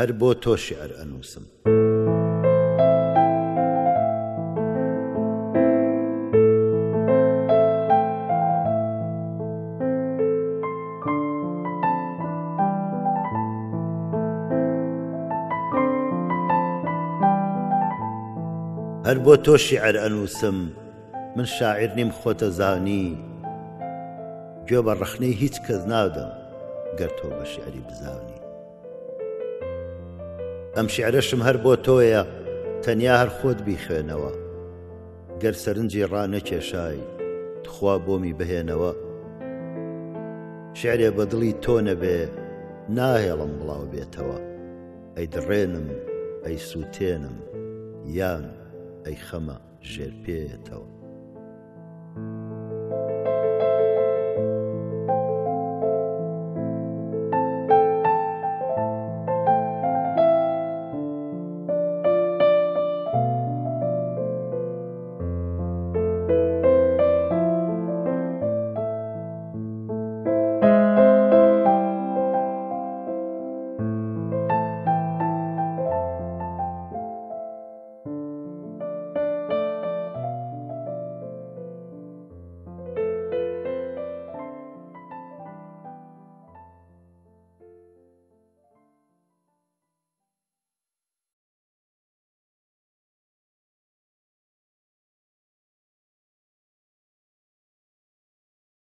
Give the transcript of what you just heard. هەر بۆ تۆ شعر ئەنووسم. هەر بۆ تۆ شیعر ئەنووسم من شاعر نیم خۆتە زانی گوێ بە ڕخنەی هیچ کەس نادەم گەر تۆ بە شعری بزانی ئەم شعرەشم هەر بۆ تۆیە تەنیا هەر خۆت بیخوێنەوە گەر سەرنجی ڕانەکێشایی تخوا بۆمی بهێنەوە شعرێ بەدڵی تۆ نەبێ ناهێڵم بڵاو بێتەوە ئەی دڕێنم ئەی سووتێنم یان ئەی خەمە ژێر پێێتەوە